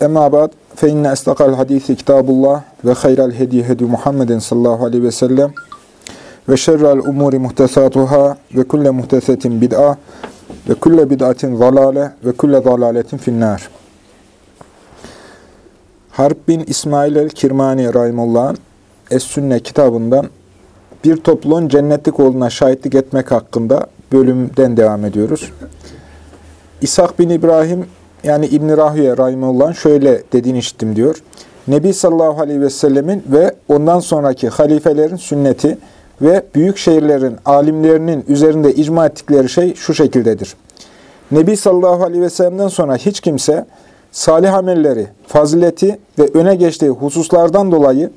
Emma ba'd fe inne estakal hadisi kitabullah ve hayral hedi hedi Muhammedin sallallahu aleyhi ve sellem ve şerrel umuri muhtesatuhâ ve kulle muhtesetin bid'a ve kulle bid'atin zalale ve kulle zalaletin finnâr. Harp bin İsmail el-Kirmani Rahimullah'ın Es-Sünne kitabından bir topluluğun cennetlik olduğuna şahitlik etmek hakkında bölümden devam ediyoruz. İshak bin İbrahim yani İbn-i Rahüye Rahimullah'ın şöyle dediğini işittim diyor. Nebi sallallahu aleyhi ve sellemin ve ondan sonraki halifelerin sünneti ve büyük şehirlerin alimlerinin üzerinde icma ettikleri şey şu şekildedir. Nebi sallallahu aleyhi ve sellem'den sonra hiç kimse salih amelleri, fazileti ve öne geçtiği hususlardan dolayı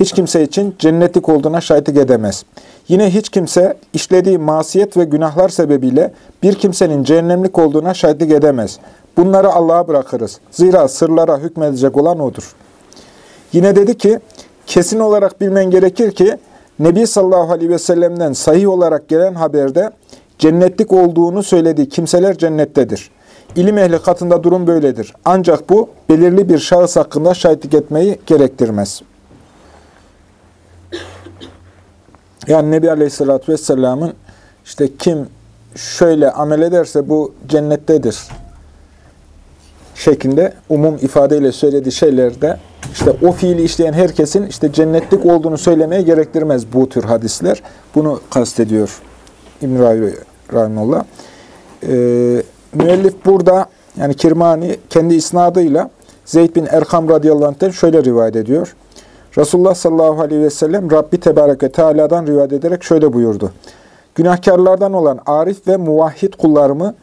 hiç kimse için cennetlik olduğuna şahitlik edemez. Yine hiç kimse işlediği masiyet ve günahlar sebebiyle bir kimsenin cehennemlik olduğuna şahitlik edemez. Bunları Allah'a bırakırız. Zira sırlara hükmedecek olan O'dur. Yine dedi ki, kesin olarak bilmen gerekir ki, Nebi sallallahu aleyhi ve sellem'den sahih olarak gelen haberde cennetlik olduğunu söylediği kimseler cennettedir. İlim ehli katında durum böyledir. Ancak bu belirli bir şahıs hakkında şahitlik etmeyi gerektirmez. Yani Nebi Aleyhisselatü Vesselam'ın işte kim şöyle amel ederse bu cennettedir şeklinde umum ifadeyle söylediği şeylerde işte o fiili işleyen herkesin işte cennetlik olduğunu söylemeye gerektirmez bu tür hadisler. Bunu kastediyor İbn-i Rahimullah. Ee, müellif burada yani Kirmani kendi isnadıyla Zeyd bin Erkam radıyallahu anh'ten şöyle rivayet ediyor. Resulullah sallallahu aleyhi ve sellem Rabbi Tebarek ve Teala'dan rivayet ederek şöyle buyurdu. Günahkarlardan olan arif ve muvahhid kullarımı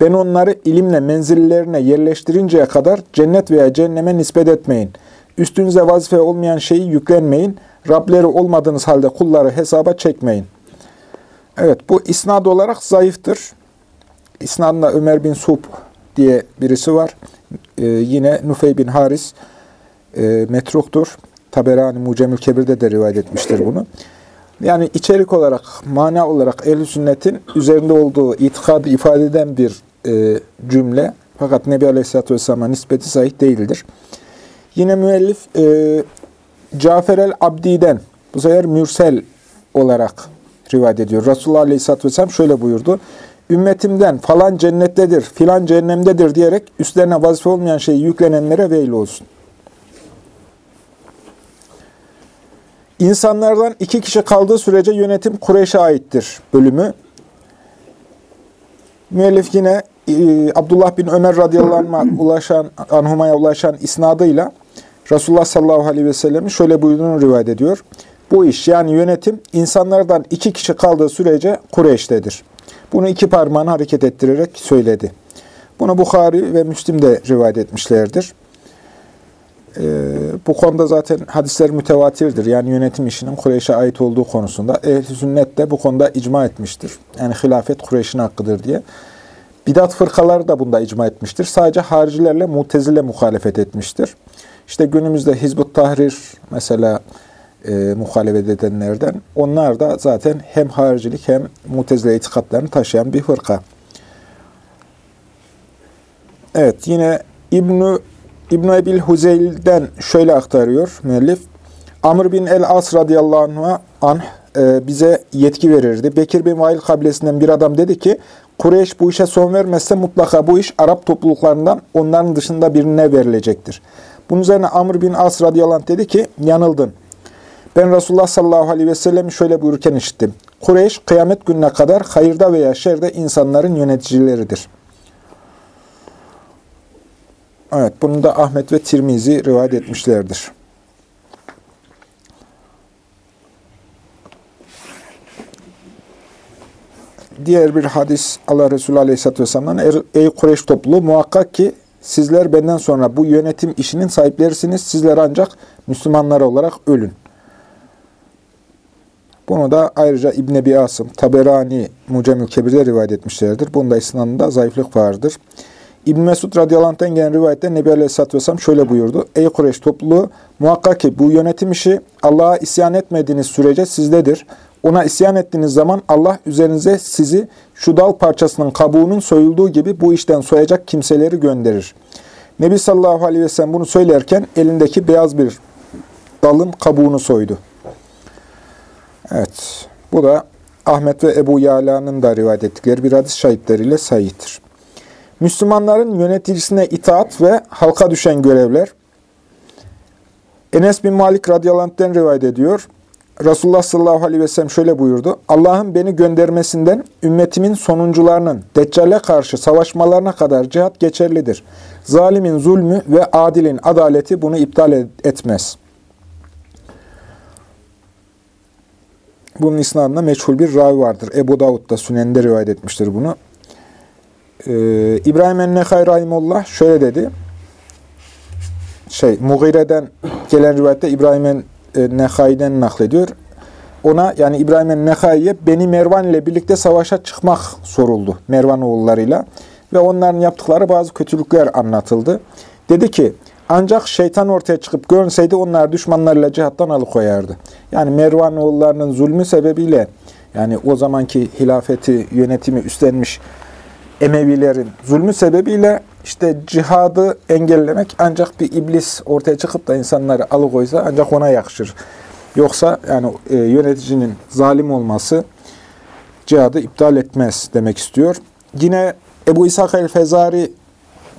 ben onları ilimle menzillerine yerleştirinceye kadar cennet veya cehenneme nispet etmeyin. Üstünüze vazife olmayan şeyi yüklenmeyin. Rableri olmadığınız halde kulları hesaba çekmeyin. Evet bu isnad olarak zayıftır. İsnadında Ömer bin Sub diye birisi var. Ee, yine Nufey bin Haris e, metruktur. Taberani Mucemül Kebir'de de rivayet etmiştir bunu. Yani içerik olarak, mana olarak ehl sünnetin üzerinde olduğu itikadı ifade eden bir e, cümle. Fakat Nebi Aleyhisselatü Vesselam'a nispeti sahih değildir. Yine müellif e, Cafer el-Abdi'den, bu sefer mürsel olarak rivayet ediyor. Resulullah Aleyhisselatü Vesselam şöyle buyurdu. Ümmetimden falan cennettedir, filan cehennemdedir diyerek üstlerine vazife olmayan şeyi yüklenenlere veil olsun. İnsanlardan iki kişi kaldığı sürece yönetim Kureyş'e aittir bölümü. Müellif yine e, Abdullah bin Ömer radıyallahu anh'a ulaşan, anhumaya ulaşan isnadıyla Resulullah sallallahu aleyhi ve sellem'in şöyle buyurduğunu rivayet ediyor. Bu iş yani yönetim insanlardan iki kişi kaldığı sürece Kureyş'tedir. Bunu iki parmağını hareket ettirerek söyledi. Bunu Bukhari ve Müslim de rivayet etmişlerdir. Ee, bu konuda zaten hadisler mütevatirdir. Yani yönetim işinin Kureyş'e ait olduğu konusunda. Ehl-i sünnet de bu konuda icma etmiştir. Yani hilafet Kureyş'in hakkıdır diye. Bidat fırkaları da bunda icma etmiştir. Sadece haricilerle mutezile muhalefet etmiştir. İşte günümüzde Hizbut Tahrir mesela e, muhalefet edenlerden. Onlar da zaten hem haricilik hem mutezile itikatlarını taşıyan bir fırka. Evet yine İbn-i İbn Ebil Huzeyl'den şöyle aktarıyor müellif. Amr bin el-As radıyallahu anh, e, bize yetki verirdi. Bekir bin Vail kabilesinden bir adam dedi ki, Kureyş bu işe son vermezse mutlaka bu iş Arap topluluklarından onların dışında birine verilecektir. Bunun üzerine Amr bin As radıyallahu anh dedi ki, yanıldın. Ben Resulullah sallallahu aleyhi ve sellem şöyle buyururken işittim. Kureyş kıyamet gününe kadar hayırda veya şerde insanların yöneticileridir.'' Evet, bunu da Ahmet ve Tirmizi rivayet etmişlerdir. Diğer bir hadis Allah Resulü Aleyhisselatü Vesselam'dan Ey Kureyş topluluğu muhakkak ki sizler benden sonra bu yönetim işinin sahiplerisiniz. Sizler ancak Müslümanlar olarak ölün. Bunu da ayrıca İbn Ebi Asım, Taberani Mucemül Kebir'de rivayet etmişlerdir. Bunda isnadında zayıflık vardır. İbn Mesud radıyallahu gelen rivayette Nebi Aleyhisselatü Vesselam şöyle buyurdu. Ey Kureyş topluluğu muhakkak ki bu yönetim işi Allah'a isyan etmediğiniz sürece sizdedir. Ona isyan ettiğiniz zaman Allah üzerinize sizi şu dal parçasının kabuğunun soyulduğu gibi bu işten soyacak kimseleri gönderir. Nebi sallallahu aleyhi ve sellem bunu söylerken elindeki beyaz bir dalın kabuğunu soydu. Evet, bu da Ahmet ve Ebu Yala'nın da rivayet ettikleri bir hadis şahitleriyle sayıttır. Müslümanların yöneticisine itaat ve halka düşen görevler. Enes bin Malik radıyallahu rivayet ediyor. Resulullah sallallahu aleyhi ve sellem şöyle buyurdu. Allah'ın beni göndermesinden ümmetimin sonuncularının Deccal'e karşı savaşmalarına kadar cihat geçerlidir. Zalimin zulmü ve adilin adaleti bunu iptal etmez. Bunun isnadında meçhul bir ravi vardır. Ebu Davud da Sünen'de rivayet etmiştir bunu. Ee, İbrahim en-Nekhay Rahimullah şöyle dedi. Şey, Mughire'den gelen rivayette İbrahim en-Nekhay'den naklediyor. Ona yani İbrahim en-Nekhay'ye Beni Mervan ile birlikte savaşa çıkmak soruldu. Mervan oğullarıyla. Ve onların yaptıkları bazı kötülükler anlatıldı. Dedi ki, ancak şeytan ortaya çıkıp görünseydi onlar düşmanlarıyla cihattan alıkoyardı. Yani Mervan oğullarının zulmü sebebiyle yani o zamanki hilafeti, yönetimi üstlenmiş Emevilerin zulmü sebebiyle işte cihadı engellemek ancak bir iblis ortaya çıkıp da insanları alıkoysa ancak ona yakışır. Yoksa yani e, yöneticinin zalim olması cihadı iptal etmez demek istiyor. Yine Ebu İshak el-Fezari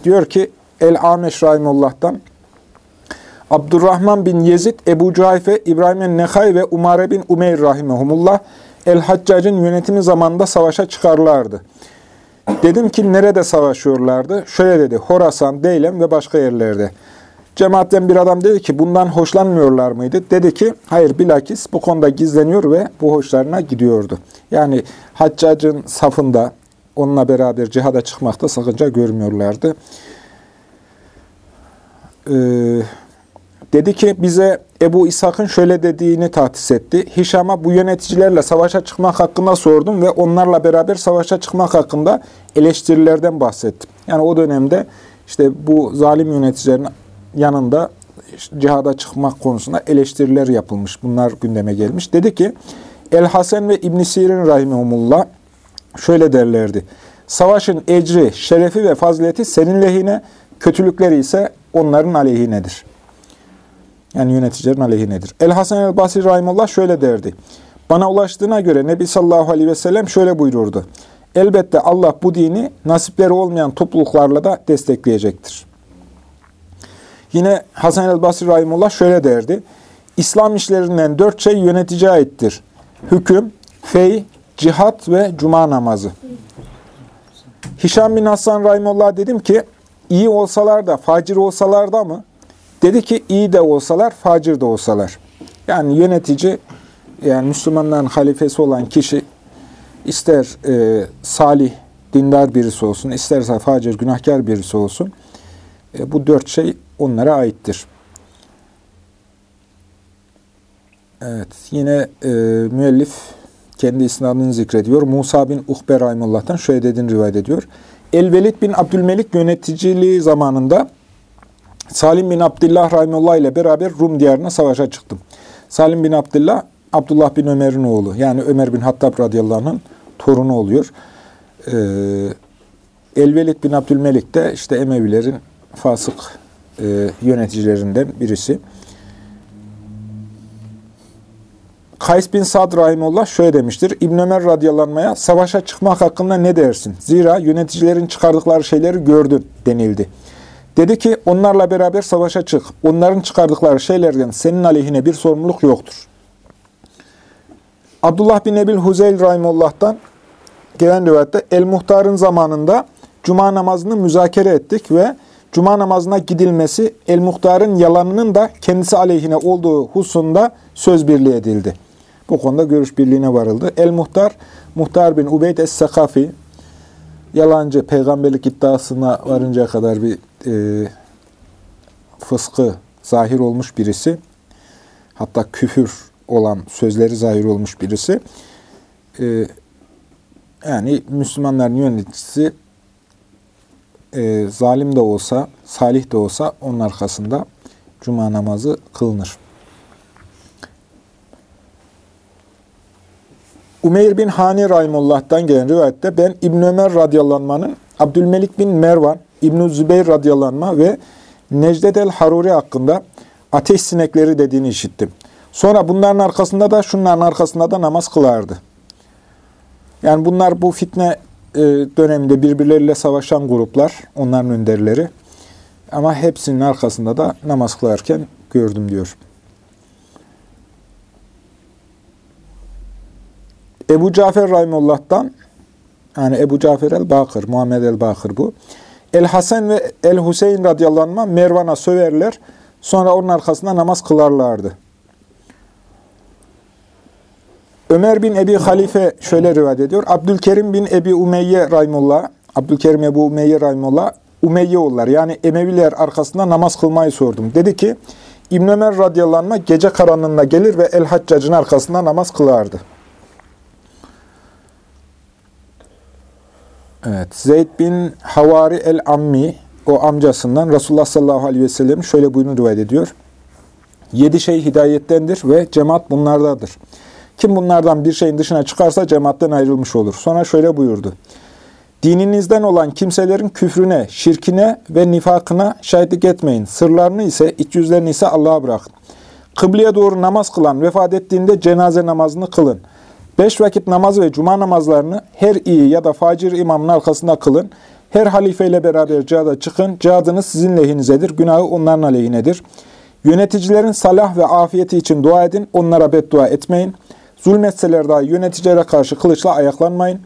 diyor ki El-Ameş Rahimullah'tan Abdurrahman bin Yezid, Ebu Cuhayfe, İbrahim el-Nekhay ve Umare bin Umeyr Rahimehumullah El-Haccac'ın yönetimi zamanında savaşa çıkarlardı. Dedim ki nerede savaşıyorlardı? Şöyle dedi, Horasan, Deylem ve başka yerlerde. Cemaatten bir adam dedi ki bundan hoşlanmıyorlar mıydı? Dedi ki hayır bilakis bu konuda gizleniyor ve bu hoşlarına gidiyordu. Yani Haccac'ın safında onunla beraber cihada çıkmakta sakınca görmüyorlardı. Ee, dedi ki bize Ebu İshak'ın şöyle dediğini tahsis etti. Hişam'a bu yöneticilerle savaşa çıkmak hakkında sordum ve onlarla beraber savaşa çıkmak hakkında eleştirilerden bahsettim. Yani o dönemde işte bu zalim yöneticilerin yanında cihada çıkmak konusunda eleştiriler yapılmış. Bunlar gündeme gelmiş. Dedi ki El-Hasen ve İbn Sirin rahimehumullah şöyle derlerdi. Savaşın ecri, şerefi ve fazileti senin lehine, kötülükleri ise onların aleyhinedir. Yani yöneticilerin aleyhinedir. El-Hasan el-Basri Rahimullah şöyle derdi. Bana ulaştığına göre Nebi sallallahu aleyhi ve sellem şöyle buyururdu. Elbette Allah bu dini nasipleri olmayan topluluklarla da destekleyecektir. Yine Hasan el-Basri Rahimullah şöyle derdi. İslam işlerinden dört şey yönetici aittir. Hüküm, fey, cihat ve cuma namazı. Hişam bin Hasan Rahimullah dedim ki, iyi olsalar da, facir olsalar da mı? Dedi ki, iyi de olsalar, facir de olsalar. Yani yönetici, yani Müslümanların halifesi olan kişi, ister e, salih, dindar birisi olsun, isterse facir, günahkar birisi olsun, e, bu dört şey onlara aittir. Evet, yine e, müellif kendi isnadını zikrediyor. Musa bin Uhbe Rahimullah'tan şöyle dediğini rivayet ediyor. Elvelid bin Abdülmelik yöneticiliği zamanında Salim bin Abdullah Rahimullah ile beraber Rum diyarına savaşa çıktım. Salim bin Abdullah, Abdullah bin Ömer'in oğlu. Yani Ömer bin Hattab radıyallahu anh'ın torunu oluyor. Ee, Elvelid bin Abdülmelik de işte Emevilerin fasık e, yöneticilerinden birisi. Kays bin Sad Rahimullah şöyle demiştir. İbn Ömer radyalanmaya savaşa çıkmak hakkında ne dersin? Zira yöneticilerin çıkardıkları şeyleri gördün denildi. Dedi ki onlarla beraber savaşa çık. Onların çıkardıkları şeylerden senin aleyhine bir sorumluluk yoktur. Abdullah bin Ebil Huzeyl Rahimullah'tan gelen rivayette El-Muhtar'ın zamanında cuma namazını müzakere ettik ve cuma namazına gidilmesi El-Muhtar'ın yalanının da kendisi aleyhine olduğu hususunda söz birliği edildi. Bu konuda görüş birliğine varıldı. El-Muhtar, Muhtar bin Ubeyd Es-Sakafi, yalancı peygamberlik iddiasına varıncaya kadar bir e, fıskı zahir olmuş birisi. Hatta küfür olan sözleri zahir olmuş birisi. E, yani Müslümanların yöneticisi e, zalim de olsa, salih de olsa onun arkasında cuma namazı kılınır. Umeyr bin Hani Rahimullah'tan gelen rivayette ben İbn Ömer radıyallanmanın Abdülmelik bin Mervan, İbn Zübeyir radıyallanma ve Necdet el Haruri hakkında ateş sinekleri dediğini işittim. Sonra bunların arkasında da şunların arkasında da namaz kılardı. Yani bunlar bu fitne e, döneminde birbirleriyle savaşan gruplar, onların önderleri. Ama hepsinin arkasında da namaz kılarken gördüm diyor. Ebu Cafer Rahimullah'tan, yani Ebu Cafer el-Bakır, Muhammed el-Bakır bu. El-Hasan ve El-Hüseyin radıyallahu Mervan'a söverler, sonra onun arkasında namaz kılarlardı. Ömer bin Ebi Halife şöyle rivayet ediyor. Abdülkerim bin Ebi Umeyye Rahimullah, Abdülkerim Ebu Umeyye Rahimullah, Umeyye oğullar yani Emeviler arkasında namaz kılmayı sordum. Dedi ki, İbn Ömer radıyallahu gece karanlığında gelir ve El Haccac'ın arkasında namaz kılardı. Evet, Zeyd bin Havari el-Ammi, o amcasından Resulullah sallallahu aleyhi ve sellem şöyle buyurun rivayet ediyor. Yedi şey hidayettendir ve cemaat bunlardadır. Kim bunlardan bir şeyin dışına çıkarsa cemaatten ayrılmış olur. Sonra şöyle buyurdu. Dininizden olan kimselerin küfrüne, şirkine ve nifakına şahitlik etmeyin. Sırlarını ise, iç yüzlerini ise Allah'a bırakın. Kıbleye doğru namaz kılan vefat ettiğinde cenaze namazını kılın. Beş vakit namaz ve cuma namazlarını her iyi ya da facir imamın arkasında kılın. Her halifeyle beraber cihada çıkın. Cihadınız sizin lehinizedir. Günahı onların aleyhinedir. Yöneticilerin salah ve afiyeti için dua edin. Onlara beddua etmeyin. Zulmetseler dahi yöneticilere karşı kılıçla ayaklanmayın.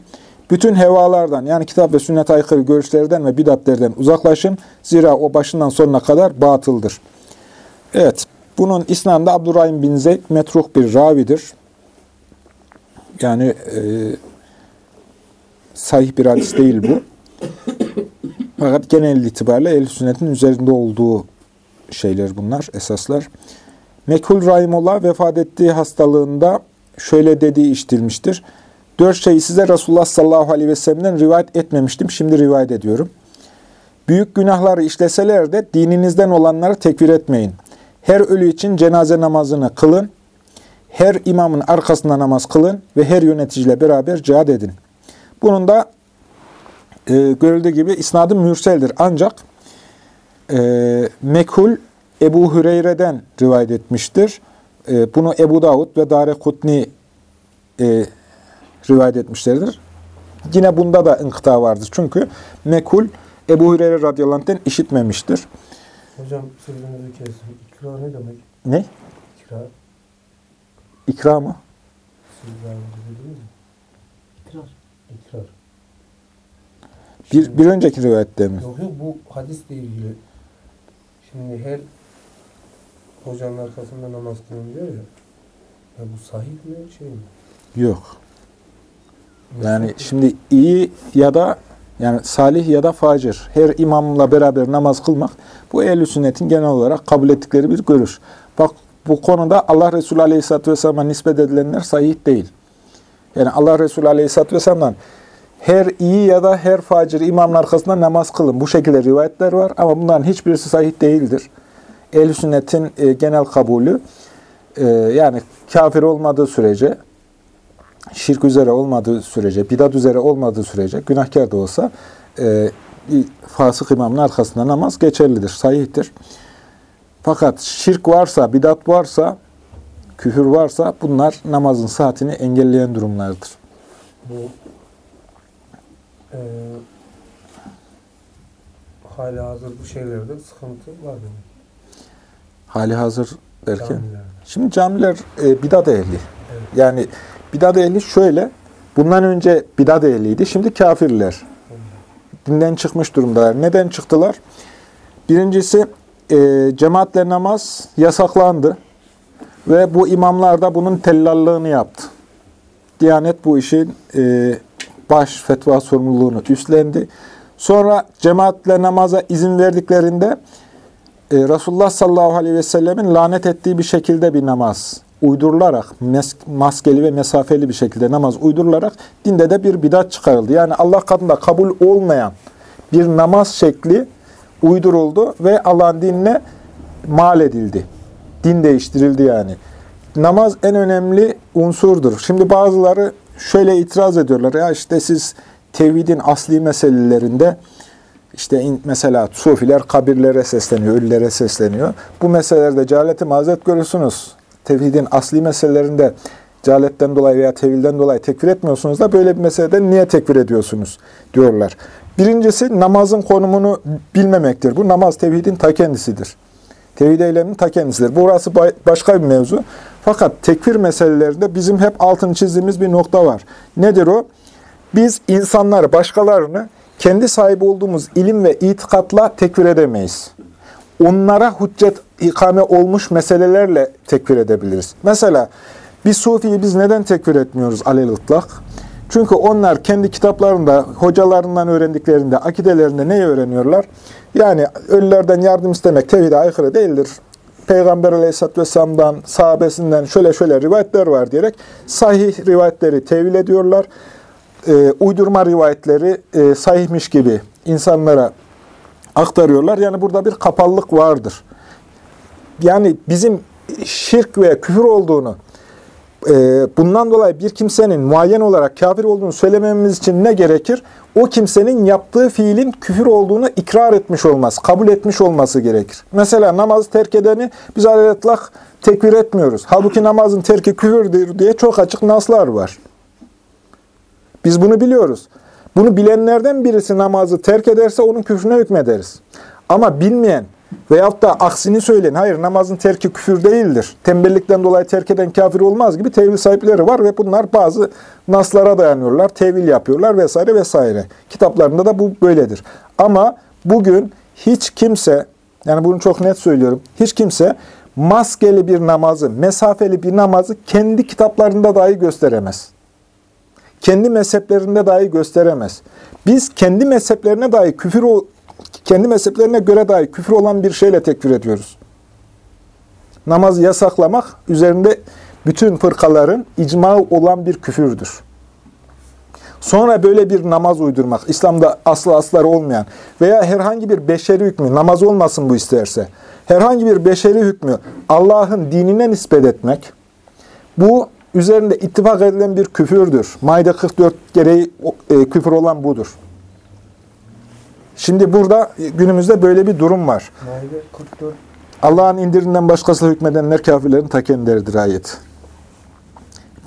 Bütün hevalardan yani kitap ve sünnet aykırı görüşlerden ve bidatlerden uzaklaşın. Zira o başından sonuna kadar batıldır. Evet, bunun isnadında Abdurrahim bin Zeyd metruh bir ravidir. Yani e, sahih bir hadis değil bu. Fakat genel itibariyle el sünnetin üzerinde olduğu şeyler bunlar, esaslar. Mekhul Rahimullah vefat ettiği hastalığında şöyle dediği işitilmiştir. Dört şeyi size Resulullah sallallahu aleyhi ve sellem'den rivayet etmemiştim. Şimdi rivayet ediyorum. Büyük günahları işleseler de dininizden olanları tekfir etmeyin. Her ölü için cenaze namazını kılın. Her imamın arkasında namaz kılın ve her yöneticiyle beraber cihad edin. Bunun da e, görüldüğü gibi isnadı mürseldir. Ancak e, Mekhul Ebu Hüreyre'den rivayet etmiştir. E, bunu Ebu Davud ve Dare Kutni e, rivayet etmişlerdir. Yine bunda da inkıta vardır. Çünkü Mekul Ebu Hureyre radıyallahu işitmemiştir. Hocam sözünüzü kesin. İkrar ne demek? Ne? İkrar. İkra mı? İkrar. İkrar. Bir, bir önceki rivayette mi? Yok yok bu hadisle ilgili. Şimdi her hocanın arkasında namaz kılın diyor ya. Ya bu sahih mi şey mi? Yok. Yani şimdi iyi ya da yani salih ya da facir her imamla beraber namaz kılmak bu ehl sünnetin genel olarak kabul ettikleri bir görüş. Bak bu konuda Allah Resulü Aleyhisselatü Vesselam'a nispet edilenler sahih değil. Yani Allah Resulü Aleyhisselatü Vesselam'dan her iyi ya da her facir imamın arkasında namaz kılın. Bu şekilde rivayetler var ama bunların hiçbirisi sahih değildir. Ehl-i sünnetin e, genel kabulü e, yani kafir olmadığı sürece şirk üzere olmadığı sürece, bidat üzere olmadığı sürece, günahkar da olsa e, fasık imamın arkasında namaz geçerlidir, sahihtir. Fakat şirk varsa, bidat varsa, küfür varsa bunlar namazın saatini engelleyen durumlardır. Bu e, hali hazır bu şeylerde sıkıntı var demek. Hali hazır derken. Camilerde. Şimdi camiler e, bidat ehli. Evet. Yani bidat ehli şöyle, bundan önce bidat ehliydi, şimdi kafirler. Dinden çıkmış durumdalar. Neden çıktılar? Birincisi, e, cemaatle namaz yasaklandı. Ve bu imamlar da bunun tellallığını yaptı. Diyanet bu işin e, baş fetva sorumluluğunu üstlendi. Sonra cemaatle namaza izin verdiklerinde e, Resulullah sallallahu aleyhi ve sellemin lanet ettiği bir şekilde bir namaz uydurularak, maskeli ve mesafeli bir şekilde namaz uydurularak dinde de bir bidat çıkarıldı. Yani Allah katında kabul olmayan bir namaz şekli uyduruldu ve Allah'ın dinine mal edildi. Din değiştirildi yani. Namaz en önemli unsurdur. Şimdi bazıları şöyle itiraz ediyorlar. Ya işte siz tevhidin asli meselelerinde işte mesela sufiler kabirlere sesleniyor, ölülere sesleniyor. Bu meselelerde cehaleti mazeret görürsünüz. Tevhidin asli meselelerinde cehaletten dolayı veya tevilden dolayı tekfir etmiyorsunuz da böyle bir meselede niye tekfir ediyorsunuz diyorlar. Birincisi namazın konumunu bilmemektir. Bu namaz tevhidin ta kendisidir. Tevhid eyleminin ta kendisidir. Burası ba- başka bir mevzu. Fakat tekfir meselelerinde bizim hep altını çizdiğimiz bir nokta var. Nedir o? Biz insanları, başkalarını kendi sahibi olduğumuz ilim ve itikatla tekfir edemeyiz. Onlara hüccet ikame olmuş meselelerle tekfir edebiliriz. Mesela bir sufiyi biz neden tekfir etmiyoruz alel ıtlak? Çünkü onlar kendi kitaplarında, hocalarından öğrendiklerinde, akidelerinde neyi öğreniyorlar? Yani ölülerden yardım istemek tevhide aykırı değildir. Peygamber aleyhisselatü vesselam'dan, sahabesinden şöyle şöyle rivayetler var diyerek sahih rivayetleri tevil ediyorlar. Ee, uydurma rivayetleri e, sahihmiş gibi insanlara aktarıyorlar. Yani burada bir kapalılık vardır. Yani bizim şirk ve küfür olduğunu, e, bundan dolayı bir kimsenin muayyen olarak kafir olduğunu söylememiz için ne gerekir? O kimsenin yaptığı fiilin küfür olduğunu ikrar etmiş olması, kabul etmiş olması gerekir. Mesela namazı terk edeni biz aletlak tekfir etmiyoruz. Halbuki namazın terki küfürdür diye çok açık naslar var. Biz bunu biliyoruz. Bunu bilenlerden birisi namazı terk ederse onun küfrüne hükmederiz. Ama bilmeyen veyahut da aksini söyleyen, hayır namazın terki küfür değildir. Tembellikten dolayı terk eden kafir olmaz gibi tevil sahipleri var ve bunlar bazı naslara dayanıyorlar, tevil yapıyorlar vesaire vesaire. Kitaplarında da bu böyledir. Ama bugün hiç kimse, yani bunu çok net söylüyorum, hiç kimse maskeli bir namazı, mesafeli bir namazı kendi kitaplarında dahi gösteremez kendi mezheplerinde dahi gösteremez. Biz kendi mezheplerine dahi küfür kendi mezheplerine göre dahi küfür olan bir şeyle tekfir ediyoruz. Namazı yasaklamak üzerinde bütün fırkaların icma olan bir küfürdür. Sonra böyle bir namaz uydurmak, İslam'da aslı asları olmayan veya herhangi bir beşeri hükmü, namaz olmasın bu isterse, herhangi bir beşeri hükmü Allah'ın dinine nispet etmek, bu üzerinde ittifak edilen bir küfürdür. Maide 44 gereği e, küfür olan budur. Şimdi burada günümüzde böyle bir durum var. Maide 44 Allah'ın indirinden başkasıyla hükmedenler kafirlerin ta kendileridir ayet.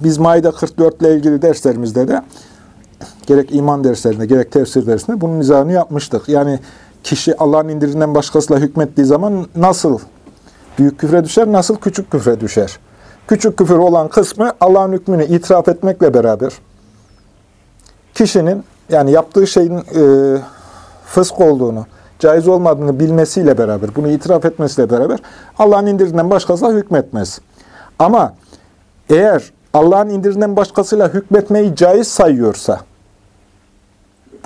Biz Maide 44 ile ilgili derslerimizde de gerek iman derslerinde gerek tefsir dersinde bunun izahını yapmıştık. Yani kişi Allah'ın indirinden başkasıyla hükmettiği zaman nasıl büyük küfre düşer, nasıl küçük küfre düşer? Küçük küfür olan kısmı Allah'ın hükmünü itiraf etmekle beraber kişinin yani yaptığı şeyin e, fısk olduğunu, caiz olmadığını bilmesiyle beraber, bunu itiraf etmesiyle beraber Allah'ın indirinden başkasıyla hükmetmez. Ama eğer Allah'ın indirinden başkasıyla hükmetmeyi caiz sayıyorsa,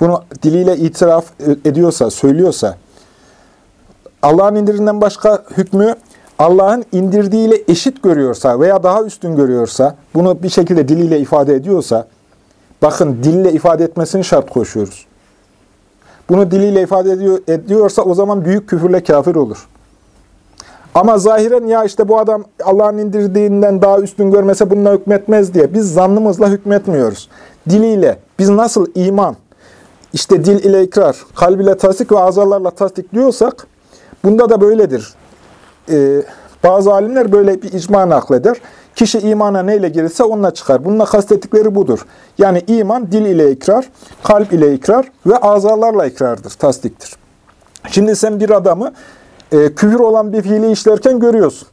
bunu diliyle itiraf ediyorsa, söylüyorsa, Allah'ın indirinden başka hükmü Allah'ın indirdiğiyle eşit görüyorsa veya daha üstün görüyorsa, bunu bir şekilde diliyle ifade ediyorsa, bakın dille ifade etmesini şart koşuyoruz. Bunu diliyle ifade ediyor, ediyorsa o zaman büyük küfürle kafir olur. Ama zahiren ya işte bu adam Allah'ın indirdiğinden daha üstün görmese bununla hükmetmez diye biz zannımızla hükmetmiyoruz. Diliyle biz nasıl iman, işte dil ile ikrar, kalb ile tasdik ve azalarla tasdik diyorsak bunda da böyledir. Ee, bazı alimler böyle bir icma nakleder. Kişi imana neyle girirse onunla çıkar. Bununla kastettikleri budur. Yani iman dil ile ikrar, kalp ile ikrar ve azalarla ikrardır, tasdiktir. Şimdi sen bir adamı e, küfür olan bir fiili işlerken görüyorsun.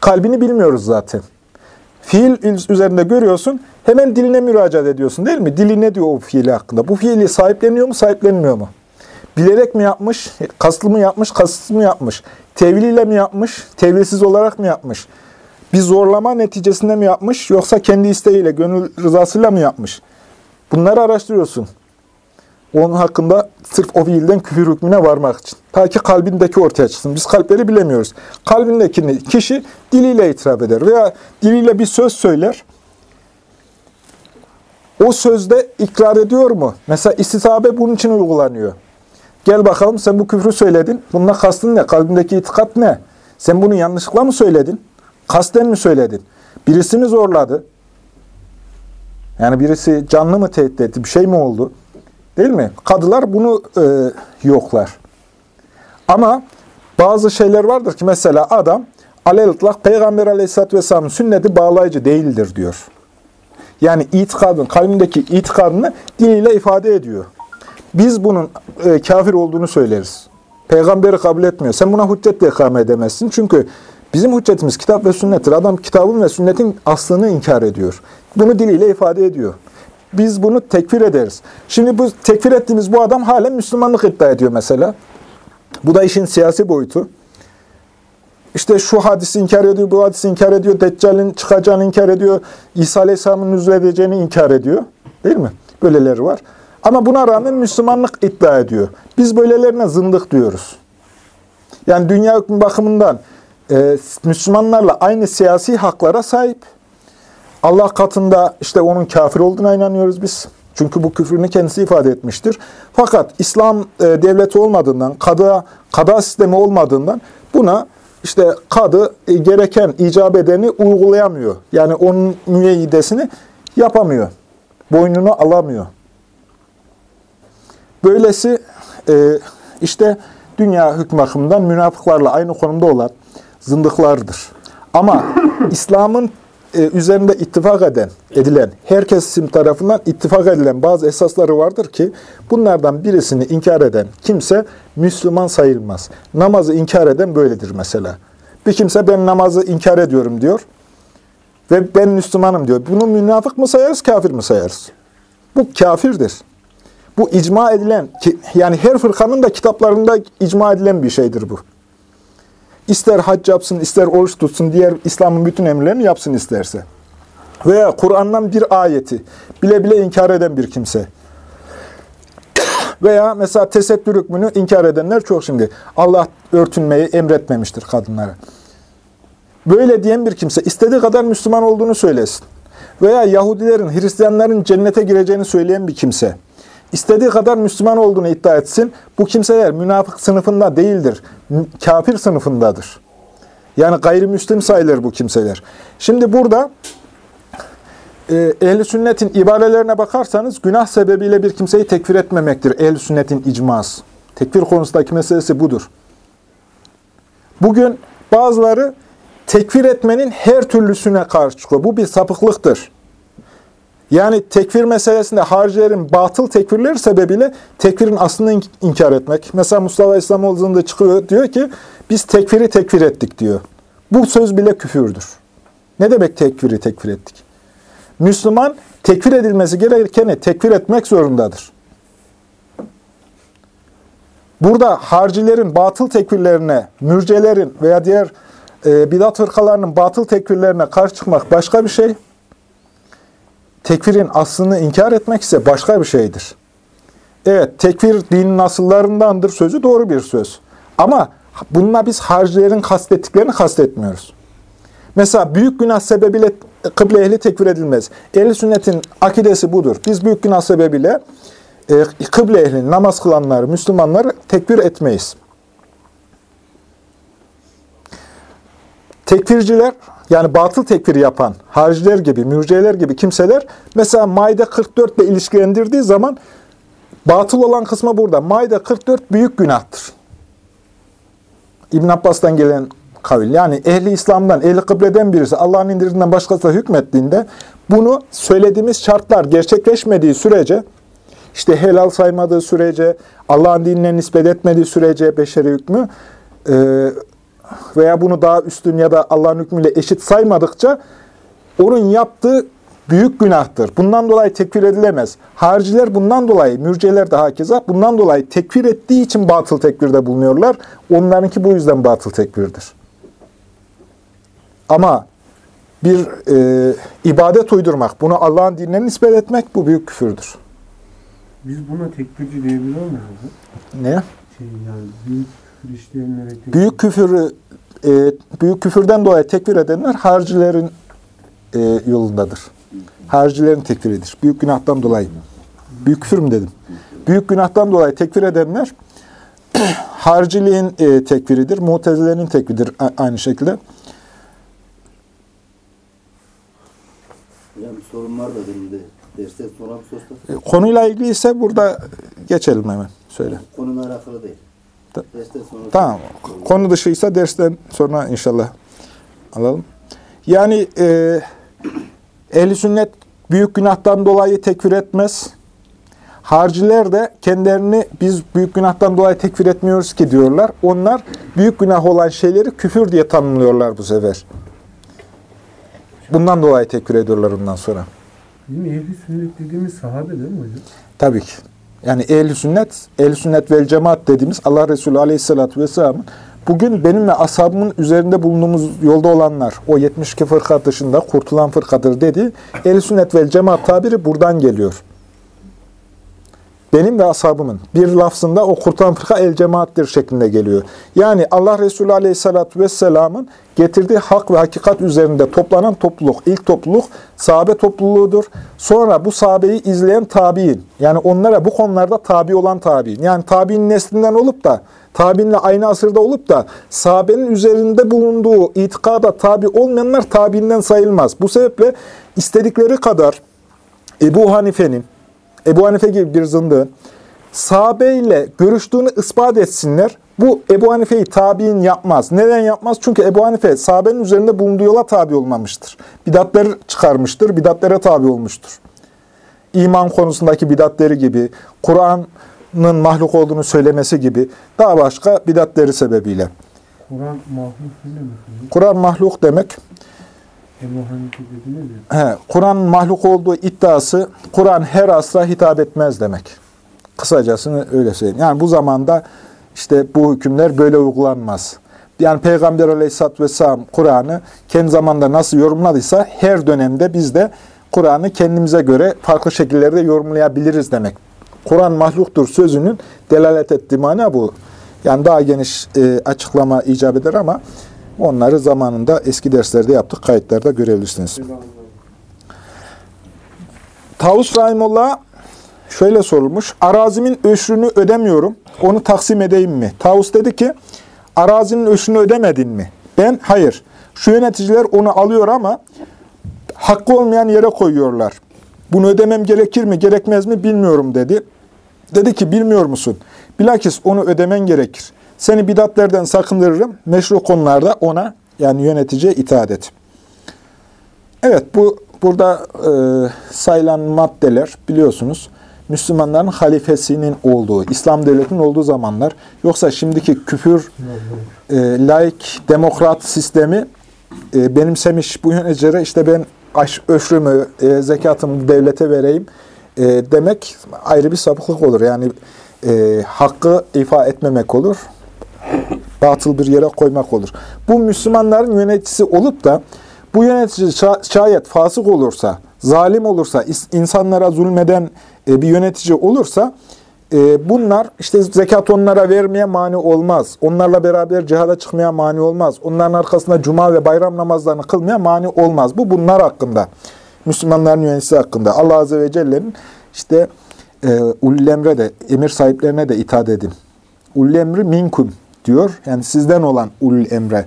Kalbini bilmiyoruz zaten. Fiil üzerinde görüyorsun, hemen diline müracaat ediyorsun değil mi? Dili ne diyor o fiili hakkında? Bu fiili sahipleniyor mu, sahiplenmiyor mu? Bilerek mi yapmış, kaslı mı yapmış, kasıtsız mı yapmış? Teviliyle mi yapmış, tevilsiz olarak mı yapmış? Bir zorlama neticesinde mi yapmış, yoksa kendi isteğiyle, gönül rızasıyla mı yapmış? Bunları araştırıyorsun. Onun hakkında sırf o fiilden küfür hükmüne varmak için. Ta ki kalbindeki ortaya çıksın. Biz kalpleri bilemiyoruz. Kalbindekini kişi diliyle itiraf eder veya diliyle bir söz söyler. O sözde ikrar ediyor mu? Mesela istitabe bunun için uygulanıyor. Gel bakalım sen bu küfrü söyledin. Bununla kastın ne? Kalbindeki itikat ne? Sen bunu yanlışlıkla mı söyledin? Kasten mi söyledin? Birisi mi zorladı? Yani birisi canlı mı tehdit etti? Bir şey mi oldu? Değil mi? Kadılar bunu e, yoklar. Ama bazı şeyler vardır ki mesela adam alelitlak Peygamber aleyhisselatü vesselamın sünneti bağlayıcı değildir diyor. Yani itikadın, kalbindeki itikadını diliyle ifade ediyor. Biz bunun e, kafir olduğunu söyleriz. Peygamberi kabul etmiyor. Sen buna hüccetle ikame edemezsin. Çünkü bizim hüccetimiz kitap ve sünnettir. Adam kitabın ve sünnetin aslını inkar ediyor. Bunu diliyle ifade ediyor. Biz bunu tekfir ederiz. Şimdi bu tekfir ettiğimiz bu adam halen Müslümanlık iddia ediyor mesela. Bu da işin siyasi boyutu. İşte şu hadisi inkar ediyor, bu hadisi inkar ediyor, Deccal'in çıkacağını inkar ediyor, İsa Aleyhisselam'ın nüzul edeceğini inkar ediyor. Değil mi? Böyleleri var. Ama buna rağmen Müslümanlık iddia ediyor. Biz böylelerine zındık diyoruz. Yani dünya hükmü bakımından e, Müslümanlarla aynı siyasi haklara sahip. Allah katında işte onun kafir olduğuna inanıyoruz biz. Çünkü bu küfrünü kendisi ifade etmiştir. Fakat İslam e, devleti olmadığından, kada, kada sistemi olmadığından buna işte kadı e, gereken icap edeni uygulayamıyor. Yani onun müeyyidesini yapamıyor. Boynunu alamıyor. Böylesi e, işte dünya hükmü münafıklarla aynı konumda olan zındıklardır. Ama İslam'ın e, üzerinde ittifak eden, edilen, herkes isim tarafından ittifak edilen bazı esasları vardır ki bunlardan birisini inkar eden kimse Müslüman sayılmaz. Namazı inkar eden böyledir mesela. Bir kimse ben namazı inkar ediyorum diyor ve ben Müslümanım diyor. Bunu münafık mı sayarız, kafir mi sayarız? Bu kafirdir. Bu icma edilen, yani her fırkanın da kitaplarında icma edilen bir şeydir bu. İster hac yapsın, ister oruç tutsun, diğer İslam'ın bütün emirlerini yapsın isterse. Veya Kur'an'dan bir ayeti bile bile inkar eden bir kimse. Veya mesela tesettür hükmünü inkar edenler çok şimdi. Allah örtünmeyi emretmemiştir kadınlara. Böyle diyen bir kimse istediği kadar Müslüman olduğunu söylesin. Veya Yahudilerin, Hristiyanların cennete gireceğini söyleyen bir kimse. İstediği kadar Müslüman olduğunu iddia etsin. Bu kimseler münafık sınıfında değildir. Kafir sınıfındadır. Yani gayrimüslim sayılır bu kimseler. Şimdi burada e, ehl sünnetin ibarelerine bakarsanız günah sebebiyle bir kimseyi tekfir etmemektir. ehl sünnetin icması. Tekfir konusundaki meselesi budur. Bugün bazıları tekfir etmenin her türlüsüne karşı çıkıyor. Bu bir sapıklıktır. Yani tekfir meselesinde haricilerin batıl tekfirleri sebebiyle tekfirin aslını inkar etmek. Mesela Mustafa İslamoğlu'nda çıkıyor diyor ki biz tekfiri tekfir ettik diyor. Bu söz bile küfürdür. Ne demek tekfiri tekfir ettik? Müslüman tekfir edilmesi gerekeni tekfir etmek zorundadır. Burada harcilerin batıl tekfirlerine, mürcelerin veya diğer e, bidat fırkalarının batıl tekfirlerine karşı çıkmak başka bir şey tekfirin aslını inkar etmek ise başka bir şeydir. Evet, tekfir dinin asıllarındandır sözü doğru bir söz. Ama bununla biz haricilerin kastettiklerini kastetmiyoruz. Mesela büyük günah sebebiyle kıble ehli tekfir edilmez. Ehli sünnetin akidesi budur. Biz büyük günah sebebiyle e, kıble ehli, namaz kılanları, Müslümanları tekfir etmeyiz. Tekfirciler yani batıl tekfir yapan hariciler gibi, mürciyeler gibi kimseler mesela Maide 44 ile ilişkilendirdiği zaman batıl olan kısmı burada. Maide 44 büyük günahtır. İbn Abbas'tan gelen kavil. Yani ehli İslam'dan, ehli kıbleden birisi Allah'ın indirdiğinden başkası hükmettiğinde bunu söylediğimiz şartlar gerçekleşmediği sürece işte helal saymadığı sürece, Allah'ın dinine nispet etmediği sürece beşeri hükmü veya bunu daha üstün ya da Allah'ın hükmüyle eşit saymadıkça onun yaptığı büyük günahtır. Bundan dolayı tekfir edilemez. Hariciler bundan dolayı, mürciyeler de hakeza bundan dolayı tekfir ettiği için batıl tekfirde bulunuyorlar. Onlarınki bu yüzden batıl tekfirdir. Ama bir e, ibadet uydurmak, bunu Allah'ın dinine nispet etmek bu büyük küfürdür. Biz buna tekfirci diyebiliyor muyuz? Ne? Şey yani büyük Büyük küfürü e, büyük küfürden dolayı tekfir edenler harcilerin e, yolundadır. Harcilerin tekfiridir. Büyük günahtan dolayı. Büyük küfür mü dedim? Büyük günahtan dolayı tekfir edenler harciliğin e, tekfiridir. Mutezilerin tekfiridir aynı şekilde. Ya bir sorun var da benim de. Derste soran sorsa. E, konuyla ilgili ise burada geçelim hemen. Söyle. Konuyla alakalı değil. Tamam. Konu dışıysa dersten sonra inşallah alalım. Yani e, ehl sünnet büyük günahtan dolayı tekfir etmez. Harciler de kendilerini biz büyük günahtan dolayı tekfir etmiyoruz ki diyorlar. Onlar büyük günah olan şeyleri küfür diye tanımlıyorlar bu sefer. Bundan dolayı tekfir ediyorlar ondan sonra. Bizim ehli sünnet dediğimiz sahabe değil mi hocam? Tabii ki. Yani ehl sünnet, ehl sünnet vel cemaat dediğimiz Allah Resulü Aleyhisselatü Vesselam'ın bugün benim ve ashabımın üzerinde bulunduğumuz yolda olanlar, o 72 fırka dışında kurtulan fırkadır dediği ehl sünnet vel cemaat tabiri buradan geliyor. Benim ve ashabımın bir lafzında o kurtulan fırka el cemaattir şeklinde geliyor. Yani Allah Resulü Aleyhisselatü Vesselam'ın getirdiği hak ve hakikat üzerinde toplanan topluluk, ilk topluluk sahabe topluluğudur. Sonra bu sahabeyi izleyen tabi'in, yani onlara bu konularda tabi olan tabi'in, yani tabi'in neslinden olup da, tabi'inle aynı asırda olup da sahabenin üzerinde bulunduğu itikada tabi olmayanlar tabi'inden sayılmaz. Bu sebeple istedikleri kadar Ebu Hanife'nin, Ebu Hanife gibi bir zındığın sahabeyle görüştüğünü ispat etsinler. Bu Ebu Hanife'yi tabi'in yapmaz. Neden yapmaz? Çünkü Ebu Hanife sahabenin üzerinde bulunduğu yola tabi olmamıştır. Bidatları çıkarmıştır, bidatlere tabi olmuştur. İman konusundaki bidatleri gibi, Kur'an'ın mahluk olduğunu söylemesi gibi daha başka bidatleri sebebiyle. Kur'an mahluk? Kur'an mahluk demek, Ebu Hanife dediniz ya. Kur'an mahluk olduğu iddiası Kur'an her asra hitap etmez demek. Kısacasını öyle söyleyeyim. Yani bu zamanda işte bu hükümler böyle uygulanmaz. Yani Peygamber Aleyhisselatü Vesselam Kur'an'ı kendi zamanda nasıl yorumladıysa her dönemde biz de Kur'an'ı kendimize göre farklı şekillerde yorumlayabiliriz demek. Kur'an mahluktur sözünün delalet ettiği mana bu. Yani daha geniş e, açıklama icap eder ama onları zamanında eski derslerde yaptık. Kayıtlarda görebilirsiniz. Tavus Rahimullah şöyle sorulmuş. Arazimin öşrünü ödemiyorum. Onu taksim edeyim mi? Tavus dedi ki, arazinin öşrünü ödemedin mi? Ben, hayır. Şu yöneticiler onu alıyor ama hakkı olmayan yere koyuyorlar. Bunu ödemem gerekir mi, gerekmez mi bilmiyorum dedi. Dedi ki, bilmiyor musun? Bilakis onu ödemen gerekir. Seni bidatlerden sakındırırım. Meşru konularda ona, yani yöneticiye itaat et. Evet, bu burada e, sayılan maddeler biliyorsunuz Müslümanların halifesinin olduğu, İslam devletinin olduğu zamanlar. Yoksa şimdiki küfür, e, laik, demokrat sistemi e, benimsemiş bu yöneticilere işte ben aş, öşrümü, e, zekatımı devlete vereyim e, demek ayrı bir sapıklık olur. Yani e, hakkı ifa etmemek olur, batıl bir yere koymak olur. Bu Müslümanların yöneticisi olup da bu yönetici şa- şayet fasık olursa, zalim olursa, insanlara zulmeden e, bir yönetici olursa e, bunlar işte zekat onlara vermeye mani olmaz. Onlarla beraber cihada çıkmaya mani olmaz. Onların arkasında cuma ve bayram namazlarını kılmaya mani olmaz. Bu bunlar hakkında. Müslümanların yöneticisi hakkında. Allah Azze ve Celle'nin işte e, ulul emre de, emir sahiplerine de itaat edin. Ulul emri minkum diyor. Yani sizden olan ulul emre.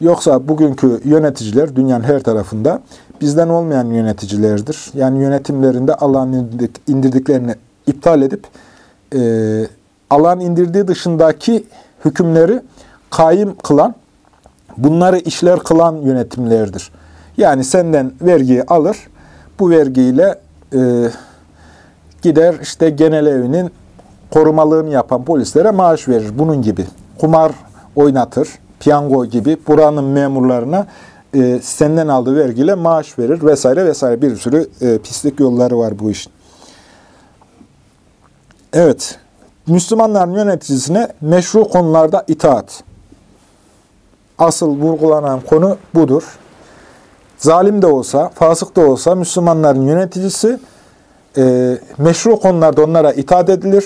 Yoksa bugünkü yöneticiler dünyanın her tarafında bizden olmayan yöneticilerdir. Yani yönetimlerinde Allah'ın indirdik- indirdiklerini iptal edip e, Allah'ın indirdiği dışındaki hükümleri kaim kılan, bunları işler kılan yönetimlerdir. Yani senden vergiyi alır, bu vergiyle e, gider işte genel evinin korumalığını yapan polislere maaş verir. Bunun gibi. Kumar oynatır, piyango gibi buranın memurlarına e, senden aldığı vergiyle maaş verir vesaire vesaire. Bir sürü e, pislik yolları var bu işin. Evet, Müslümanların yöneticisine meşru konularda itaat. Asıl vurgulanan konu budur. Zalim de olsa, fasık da olsa Müslümanların yöneticisi e, meşru konularda onlara itaat edilir.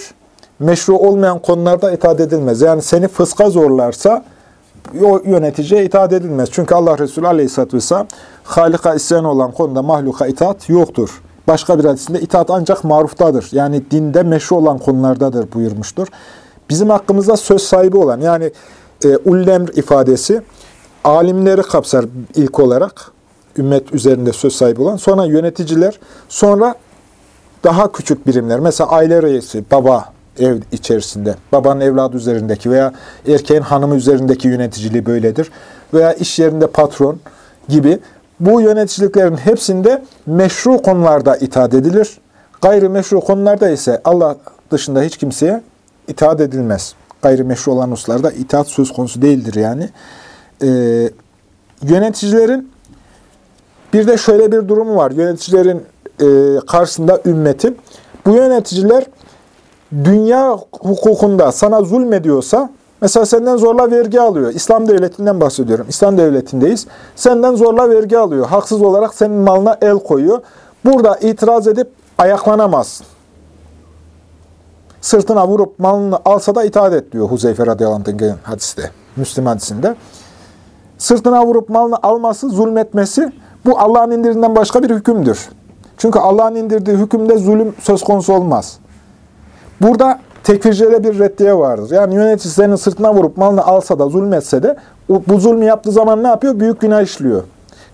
Meşru olmayan konularda itaat edilmez. Yani seni fıska zorlarsa o yöneticiye itaat edilmez. Çünkü Allah Resulü Aleyhisselatü Vesselam Halika isyan olan konuda mahluka itaat yoktur. Başka bir hadisinde itaat ancak maruftadır. Yani dinde meşru olan konulardadır buyurmuştur. Bizim hakkımızda söz sahibi olan yani e, ullemr ifadesi alimleri kapsar ilk olarak ümmet üzerinde söz sahibi olan sonra yöneticiler sonra daha küçük birimler mesela aile reisi baba ev içerisinde babanın evladı üzerindeki veya erkeğin hanımı üzerindeki yöneticiliği böyledir veya iş yerinde patron gibi bu yöneticiliklerin hepsinde meşru konularda itaat edilir. Gayrimeşru konularda ise Allah dışında hiç kimseye itaat edilmez. Gayrimeşru olan hususlarda itaat söz konusu değildir yani. Ee, yöneticilerin bir de şöyle bir durumu var. Yöneticilerin e, karşısında ümmetin. Bu yöneticiler dünya hukukunda sana zulmediyorsa, mesela senden zorla vergi alıyor. İslam devletinden bahsediyorum. İslam devletindeyiz. Senden zorla vergi alıyor. Haksız olarak senin malına el koyuyor. Burada itiraz edip ayaklanamazsın. Sırtına vurup malını alsa da itaat et diyor Huzeyfe radıyallahu anh hadiste. Müslim hadisinde. Sırtına vurup malını alması, zulmetmesi bu Allah'ın indirdiğinden başka bir hükümdür. Çünkü Allah'ın indirdiği hükümde zulüm söz konusu olmaz. Burada tekfircilere bir reddiye vardır. Yani yönetici senin sırtına vurup malını alsa da zulmetse de bu zulmü yaptığı zaman ne yapıyor? Büyük günah işliyor.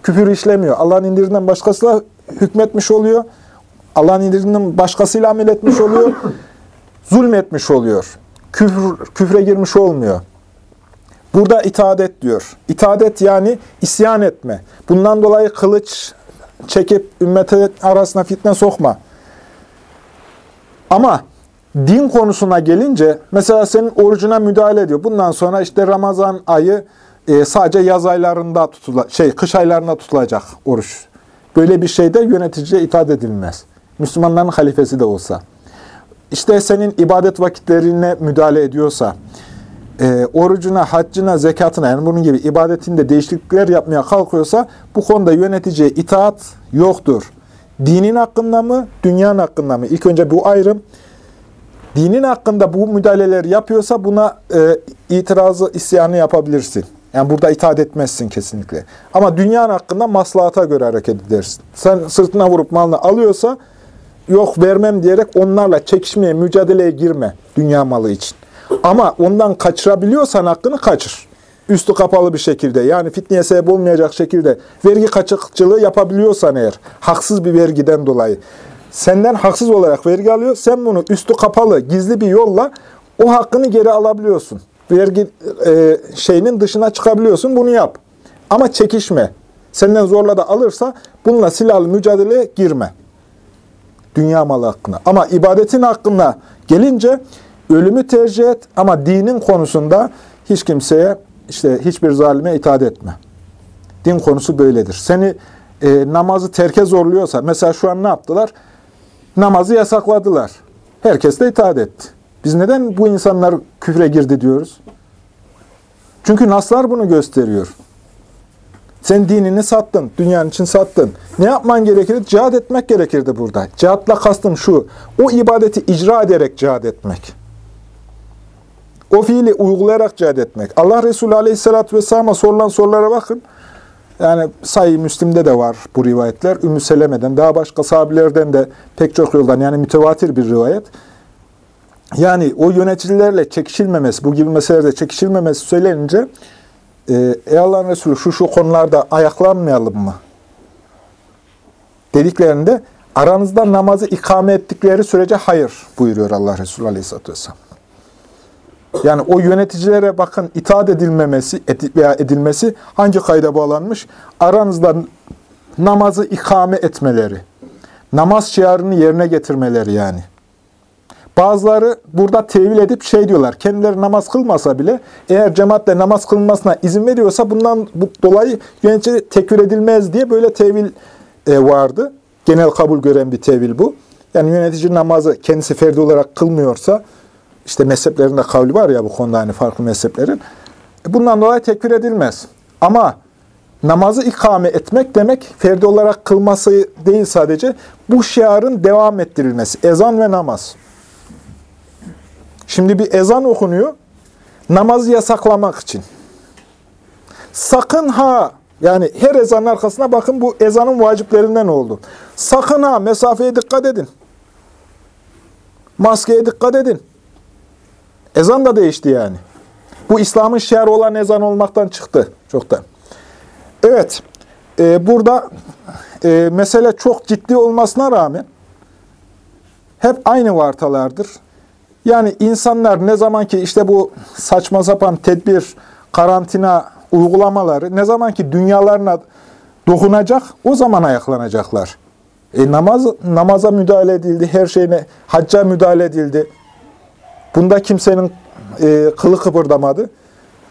Küfür işlemiyor. Allah'ın indirdiğinden başkasıyla hükmetmiş oluyor. Allah'ın indirdiğinden başkasıyla amel etmiş oluyor. Zulmetmiş oluyor. Küfür, küfre girmiş olmuyor. Burada itaat diyor. İtaat yani isyan etme. Bundan dolayı kılıç çekip ümmete arasına fitne sokma. Ama din konusuna gelince mesela senin orucuna müdahale ediyor. Bundan sonra işte Ramazan ayı e, sadece yaz aylarında tutula, şey kış aylarında tutulacak oruç. Böyle bir şeyde yöneticiye itaat edilmez. Müslümanların halifesi de olsa. İşte senin ibadet vakitlerine müdahale ediyorsa, e, orucuna, haccına, zekatına yani bunun gibi ibadetinde değişiklikler yapmaya kalkıyorsa bu konuda yöneticiye itaat yoktur. Dinin hakkında mı, dünyanın hakkında mı? İlk önce bu ayrım. Dinin hakkında bu müdahaleler yapıyorsa buna e, itirazı, isyanı yapabilirsin. Yani burada itaat etmezsin kesinlikle. Ama dünyanın hakkında maslahata göre hareket edersin. Sen sırtına vurup malını alıyorsa yok vermem diyerek onlarla çekişmeye, mücadeleye girme dünya malı için. Ama ondan kaçırabiliyorsan hakkını kaçır. Üstü kapalı bir şekilde yani fitneye sebep olmayacak şekilde vergi kaçakçılığı yapabiliyorsan eğer haksız bir vergiden dolayı senden haksız olarak vergi alıyor. Sen bunu üstü kapalı gizli bir yolla o hakkını geri alabiliyorsun. Vergi e, şeyinin dışına çıkabiliyorsun. Bunu yap. Ama çekişme. Senden zorla da alırsa bununla silahlı mücadeleye girme dünya malı hakkında. Ama ibadetin hakkında gelince ölümü tercih et ama dinin konusunda hiç kimseye işte hiçbir zalime itaat etme. Din konusu böyledir. Seni e, namazı terke zorluyorsa mesela şu an ne yaptılar? Namazı yasakladılar. Herkes de itaat etti. Biz neden bu insanlar küfre girdi diyoruz? Çünkü naslar bunu gösteriyor. Sen dinini sattın, dünyanın için sattın. Ne yapman gerekirdi? Cihad etmek gerekirdi burada. Cihatla kastım şu, o ibadeti icra ederek cihad etmek. O fiili uygulayarak cihad etmek. Allah Resulü Aleyhisselatü Vesselam'a sorulan sorulara bakın. Yani sayı Müslim'de de var bu rivayetler. Ümmü Seleme'den, daha başka sahabilerden de pek çok yoldan yani mütevatir bir rivayet. Yani o yöneticilerle çekişilmemesi, bu gibi meselelerde çekişilmemesi söylenince e, ey Allah'ın Resulü şu şu konularda ayaklanmayalım mı? Dediklerinde aranızda namazı ikame ettikleri sürece hayır buyuruyor Allah Resulü Aleyhisselatü Vesselam. Yani o yöneticilere bakın itaat edilmemesi edi- veya edilmesi hangi kayda bağlanmış? Aranızda namazı ikame etmeleri, namaz şiarını yerine getirmeleri yani. Bazıları burada tevil edip şey diyorlar, kendileri namaz kılmasa bile eğer cemaatle namaz kılınmasına izin veriyorsa bundan bu, dolayı yönetici tekfir edilmez diye böyle tevil e, vardı. Genel kabul gören bir tevil bu. Yani yönetici namazı kendisi ferdi olarak kılmıyorsa, işte mezheplerinde kavli var ya bu konuda hani farklı mezheplerin, e, bundan dolayı tekfir edilmez. Ama namazı ikame etmek demek ferdi olarak kılması değil sadece bu şiarın devam ettirilmesi. Ezan ve namaz. Şimdi bir ezan okunuyor. Namazı yasaklamak için. Sakın ha yani her ezanın arkasına bakın bu ezanın vaciplerinden oldu. Sakın ha mesafeye dikkat edin. Maskeye dikkat edin. Ezan da değişti yani. Bu İslam'ın şiarı olan ezan olmaktan çıktı çoktan. Evet, e, burada e, mesele çok ciddi olmasına rağmen hep aynı vartalardır. Yani insanlar ne zaman ki işte bu saçma sapan tedbir, karantina uygulamaları ne zaman ki dünyalarına dokunacak o zaman ayaklanacaklar. E, namaz namaza müdahale edildi, her şeyine hacca müdahale edildi. Bunda kimsenin e, kılı kıpırdamadı.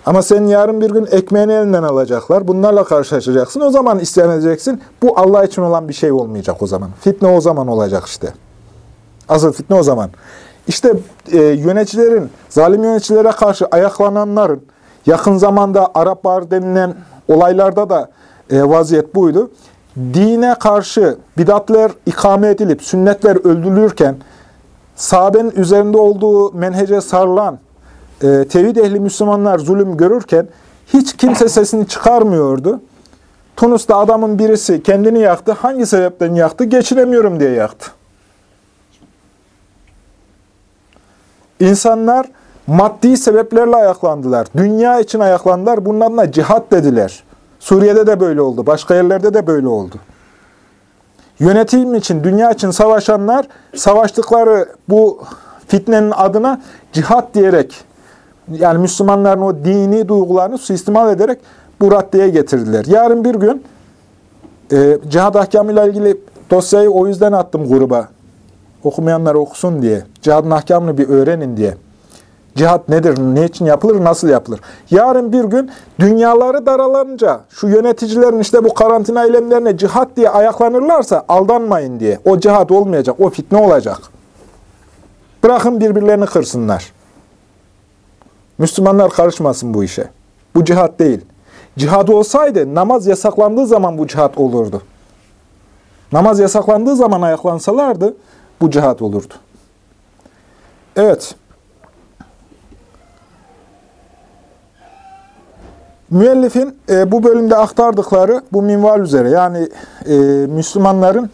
Ama sen yarın bir gün ekmeğini elinden alacaklar. Bunlarla karşılaşacaksın. O zaman isyan edeceksin. Bu Allah için olan bir şey olmayacak o zaman. Fitne o zaman olacak işte. Asıl fitne o zaman. İşte e, yöneticilerin, zalim yöneticilere karşı ayaklananların, yakın zamanda Arap Baharı denilen olaylarda da e, vaziyet buydu. Dine karşı bidatler ikame edilip, sünnetler öldürülürken, sahabenin üzerinde olduğu menhece sarılan, e, tevhid ehli Müslümanlar zulüm görürken hiç kimse sesini çıkarmıyordu. Tunus'ta adamın birisi kendini yaktı. Hangi sebepten yaktı? Geçiremiyorum diye yaktı. İnsanlar maddi sebeplerle ayaklandılar. Dünya için ayaklandılar. Bunun adına cihat dediler. Suriye'de de böyle oldu. Başka yerlerde de böyle oldu. Yönetim için, dünya için savaşanlar savaştıkları bu fitnenin adına cihat diyerek yani Müslümanların o dini duygularını suistimal ederek bu raddeye getirdiler. Yarın bir gün e, cihad ahkamıyla ilgili dosyayı o yüzden attım gruba. Okumayanlar okusun diye. Cihadın ahkamını bir öğrenin diye. Cihat nedir, ne için yapılır, nasıl yapılır? Yarın bir gün dünyaları daralanınca şu yöneticilerin işte bu karantina eylemlerine cihat diye ayaklanırlarsa aldanmayın diye. O cihat olmayacak, o fitne olacak. Bırakın birbirlerini kırsınlar. Müslümanlar karışmasın bu işe. Bu cihat değil. Cihad olsaydı namaz yasaklandığı zaman bu cihat olurdu. Namaz yasaklandığı zaman ayaklansalardı bu cihat olurdu. Evet. Müellifin e, bu bölümde aktardıkları bu minval üzere yani e, Müslümanların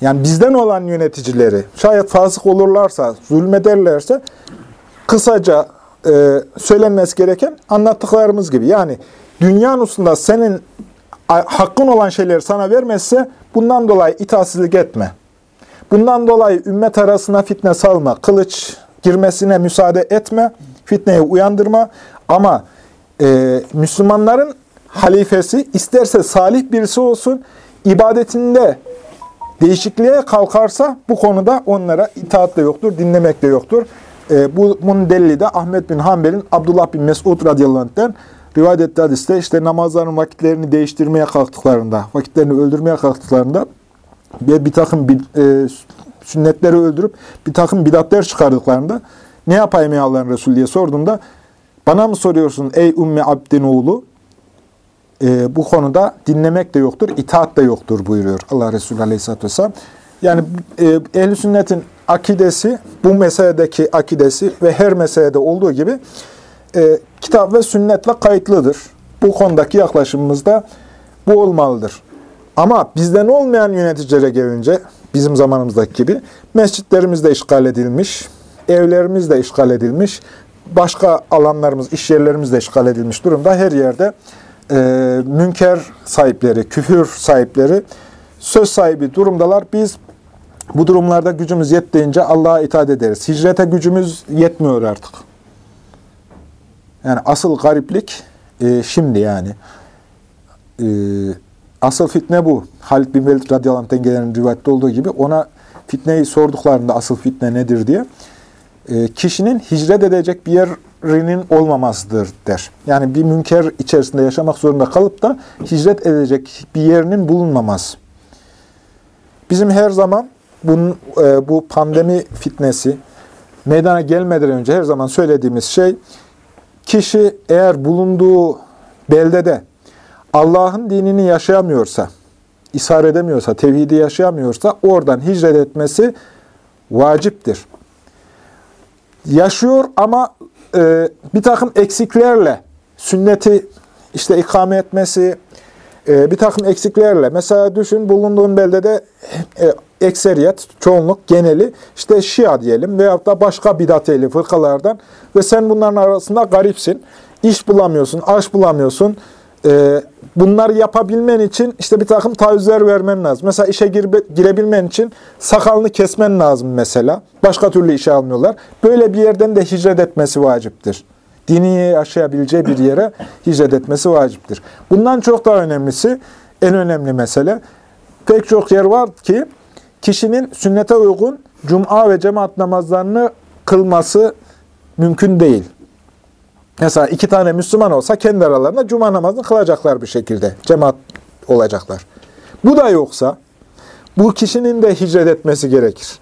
yani bizden olan yöneticileri şayet fasık olurlarsa, zulmederlerse kısaca e, söylenmesi gereken anlattıklarımız gibi. Yani dünya nusunda senin hakkın olan şeyleri sana vermezse bundan dolayı itaatsizlik etme. Bundan dolayı ümmet arasına fitne salma, kılıç girmesine müsaade etme, fitneyi uyandırma. Ama e, Müslümanların halifesi isterse salih birisi olsun, ibadetinde değişikliğe kalkarsa bu konuda onlara itaat de yoktur, dinlemek de yoktur. Bu, bunun delili de Ahmet bin Hanbel'in Abdullah bin Mesud radıyallahu anh'ten rivayet ettiği hadiste işte namazların vakitlerini değiştirmeye kalktıklarında, vakitlerini öldürmeye kalktıklarında ve bir takım e, sünnetleri öldürüp bir takım bidatler çıkardıklarında ne yapayım ya Allah'ın Resulü diye sorduğunda bana mı soruyorsun ey Ümmü Abdin oğlu? E, bu konuda dinlemek de yoktur, itaat de yoktur buyuruyor Allah Resulü Aleyhisselatü Vesselam. Yani e, ehl sünnetin akidesi, bu meseledeki akidesi ve her meselede olduğu gibi e, kitap ve sünnetle kayıtlıdır. Bu konudaki yaklaşımımız da bu olmalıdır. Ama bizden olmayan yöneticilere gelince, bizim zamanımızdaki gibi, mescitlerimiz de işgal edilmiş, evlerimiz de işgal edilmiş, başka alanlarımız, iş yerlerimiz de işgal edilmiş durumda. Her yerde e, münker sahipleri, küfür sahipleri söz sahibi durumdalar. Biz bu durumlarda gücümüz yettiğince Allah'a itaat ederiz. Hicrete gücümüz yetmiyor artık. Yani asıl gariplik e, şimdi yani. E, asıl fitne bu. Halid bin Velid radıyallahu anh'ten gelen rivayette olduğu gibi ona fitneyi sorduklarında asıl fitne nedir diye kişinin hicret edecek bir yerinin olmamasıdır der. Yani bir münker içerisinde yaşamak zorunda kalıp da hicret edecek bir yerinin bulunmaması. Bizim her zaman bunun, e, bu pandemi fitnesi meydana gelmeden önce her zaman söylediğimiz şey kişi eğer bulunduğu beldede Allah'ın dinini yaşayamıyorsa, ishar edemiyorsa, tevhidi yaşayamıyorsa oradan hicret etmesi vaciptir. Yaşıyor ama e, bir takım eksiklerle sünneti işte ikame etmesi, e, bir takım eksiklerle. Mesela düşün bulunduğun beldede e, ekseriyet, çoğunluk, geneli işte Şia diyelim veyahut da başka bidat ehli fırkalardan ve sen bunların arasında garipsin. İş bulamıyorsun, aş bulamıyorsun. E, bunları yapabilmen için işte bir takım taahhütler vermen lazım. Mesela işe girbe- girebilmen için sakalını kesmen lazım mesela. Başka türlü işe almıyorlar. Böyle bir yerden de hicret etmesi vaciptir. Dini yaşayabileceği bir yere hicret etmesi vaciptir. Bundan çok daha önemlisi, en önemli mesele, pek çok yer var ki kişinin sünnete uygun cuma ve cemaat namazlarını kılması mümkün değil. Mesela iki tane Müslüman olsa kendi aralarında cuma namazını kılacaklar bir şekilde. Cemaat olacaklar. Bu da yoksa bu kişinin de hicret etmesi gerekir.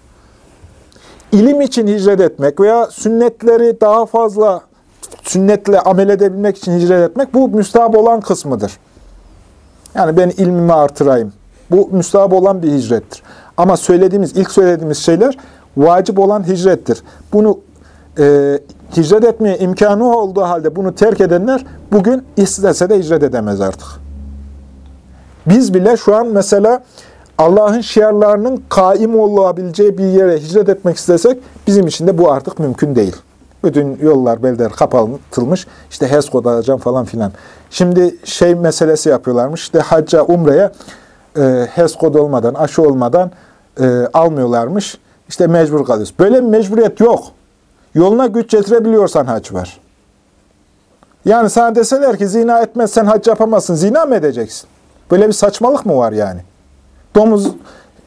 İlim için hicret etmek veya sünnetleri daha fazla sünnetle amel edebilmek için hicret etmek bu müstahap olan kısmıdır. Yani ben ilmimi artırayım. Bu müstahap olan bir hicrettir. Ama söylediğimiz, ilk söylediğimiz şeyler vacip olan hicrettir. Bunu e, hicret etmeye imkanı olduğu halde bunu terk edenler bugün istese de hicret edemez artık. Biz bile şu an mesela Allah'ın şiarlarının kaim olabileceği bir yere hicret etmek istesek bizim için de bu artık mümkün değil. Bütün yollar, beldeler kapatılmış. İşte HES kod alacağım falan filan. Şimdi şey meselesi yapıyorlarmış. İşte hacca, umreye e, HES kod olmadan, aşı olmadan e, almıyorlarmış. İşte mecbur kalıyoruz. Böyle bir mecburiyet yok. Yoluna güç getirebiliyorsan hac var. Yani sana deseler ki zina etmezsen hac yapamazsın. Zina mı edeceksin? Böyle bir saçmalık mı var yani? Domuz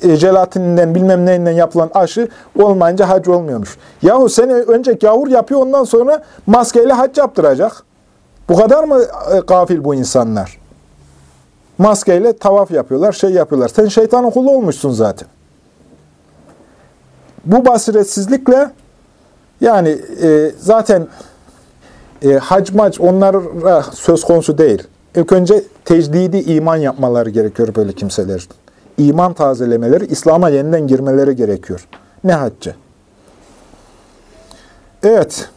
jelatininden bilmem neyinden yapılan aşı olmayınca hac olmuyormuş. Yahu seni önce gavur yapıyor ondan sonra maskeyle hac yaptıracak. Bu kadar mı e, gafil bu insanlar? Maskeyle tavaf yapıyorlar, şey yapıyorlar. Sen şeytanın kulu olmuşsun zaten. Bu basiretsizlikle yani e, zaten e, hac mac onlara söz konusu değil. İlk önce tecdidi iman yapmaları gerekiyor böyle kimselerin. İman tazelemeleri, İslam'a yeniden girmeleri gerekiyor. Ne haccı? Evet.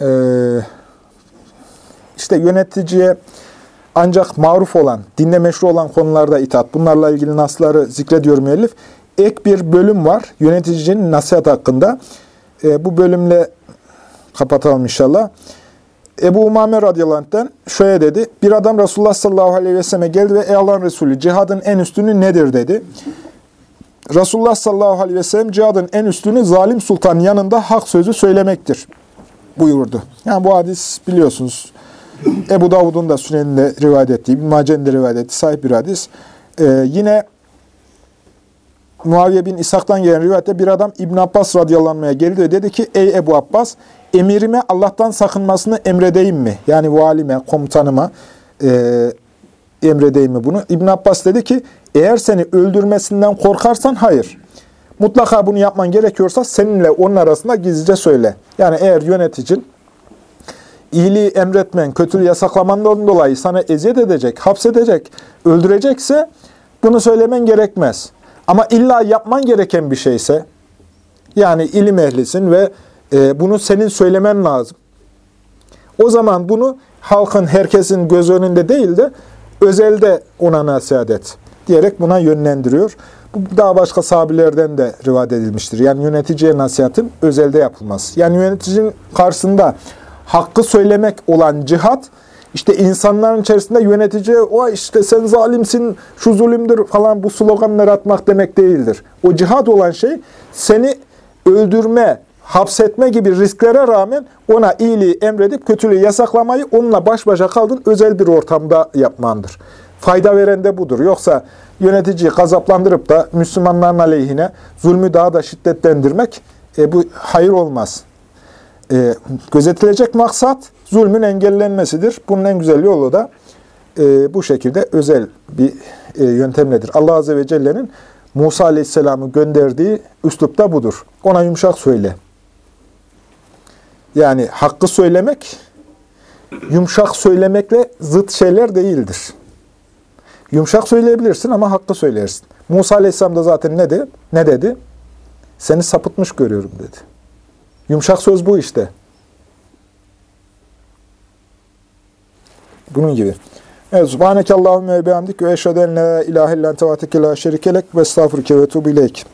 Ee, işte yöneticiye ancak maruf olan, dinde meşru olan konularda itaat. Bunlarla ilgili nasları zikrediyor müellif. Ek bir bölüm var yöneticinin nasihat hakkında. Ee, bu bölümle kapatalım inşallah. Ebu Umame radıyallahu şöyle dedi. Bir adam Resulullah sallallahu aleyhi ve selleme geldi ve ey Allah'ın Resulü cihadın en üstünü nedir dedi. Resulullah sallallahu aleyhi ve sellem cihadın en üstünü zalim sultanın yanında hak sözü söylemektir buyurdu. Yani bu hadis biliyorsunuz Ebu Davud'un da Sünen'inde rivayet ettiği, Mace'nin de rivayet ettiği sahip bir hadis. Ee, yine Muaviye bin İshak'tan gelen rivayette bir adam İbn Abbas radıyallahu anh'a geldi ve dedi ki ey Ebu Abbas emirime Allah'tan sakınmasını emredeyim mi? Yani valime, komutanıma e, emredeyim mi bunu? İbn Abbas dedi ki eğer seni öldürmesinden korkarsan hayır. Mutlaka bunu yapman gerekiyorsa seninle onun arasında gizlice söyle. Yani eğer yöneticin iyiliği emretmen, kötülüğü yasaklamandan dolayı sana eziyet edecek, hapsedecek, öldürecekse bunu söylemen gerekmez. Ama illa yapman gereken bir şeyse, yani ilim ehlisin ve e, bunu senin söylemen lazım. O zaman bunu halkın, herkesin göz önünde değil de özelde ona nasihat et diyerek buna yönlendiriyor. Bu daha başka sahabilerden de rivayet edilmiştir. Yani yöneticiye nasihatin özelde yapılması. Yani yöneticinin karşısında hakkı söylemek olan cihat, işte insanların içerisinde yönetici, o işte sen zalimsin, şu zulümdür falan bu sloganları atmak demek değildir. O cihat olan şey seni öldürme, hapsetme gibi risklere rağmen ona iyiliği emredip kötülüğü yasaklamayı onunla baş başa kaldın özel bir ortamda yapmandır. Fayda veren de budur. Yoksa yöneticiyi gazaplandırıp da Müslümanların aleyhine zulmü daha da şiddetlendirmek e, bu hayır olmaz. E, gözetilecek maksat zulmün engellenmesidir. Bunun en güzel yolu da e, bu şekilde özel bir e, yöntemledir. Allah Azze ve Celle'nin Musa Aleyhisselam'ı gönderdiği üslup da budur. Ona yumuşak söyle. Yani hakkı söylemek yumuşak söylemekle zıt şeyler değildir. Yumuşak söyleyebilirsin ama hakkı söylersin. Musa Aleyhisselam da zaten ne dedi? Ne dedi? Seni sapıtmış görüyorum dedi. Yumuşak söz bu işte. Bunun gibi. Evet, Subhaneke Allahümme ve bihamdik ve eşheden la ilahe illan tevateke şerikelek ve estağfurke ve tuğbu ileyk.